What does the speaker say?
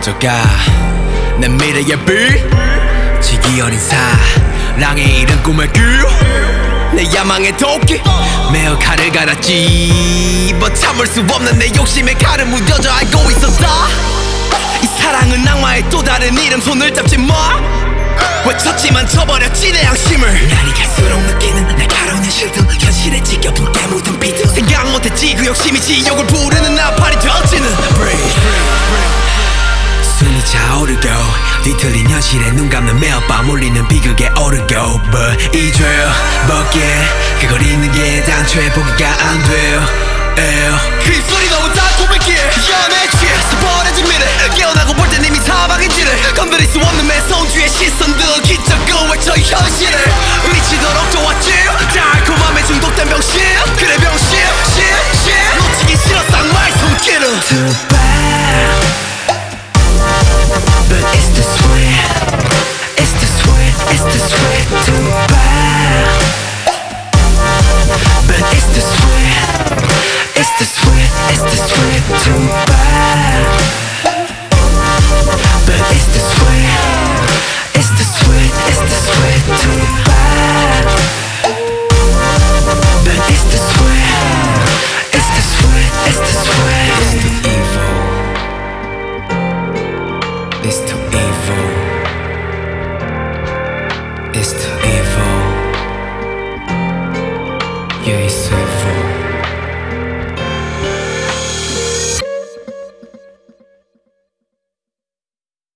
어두워져가 내 미래의 빛 지기 어린 사랑의 이른 꿈을 꿀내 야망의 도끼 매어 칼을 갈았지. 뭐 참을 수 없는 내 욕심에 칼을 무뎌져 알고 있었다. 이 사랑은 악마의 또 다른 이름 손을 잡지 마. 외쳤지만 쳐버렸지 내 양심을? 날이 갈수록 느끼는 내 가로는 실드. 현실에 지겨분게 묻은 비트 생각 못했지. 그 욕심이 지옥을 부르는 나팔이 되어지는 Breathe 뒤틀린 현실에 눈 감는 매일 밤 울리는 비극에 오르고 But 잊어버게. 그걸 잊는 게 당초에 보기가 안 돼요. 그 입술이 너무 달콤했기에 연애 취해 스포해진 미래. 깨어나고 볼 땐 이미 사방인지를 건드릴 수 없는 매성주의 시선들 기적고 외쳐 이 현실을 미치도록 좋았지. 달콤함에 중독된 병신. 그래 병신 신, 신. 놓치기 싫어 쌍마의 손길을 It's too evil. It's too evil. Yeah, it's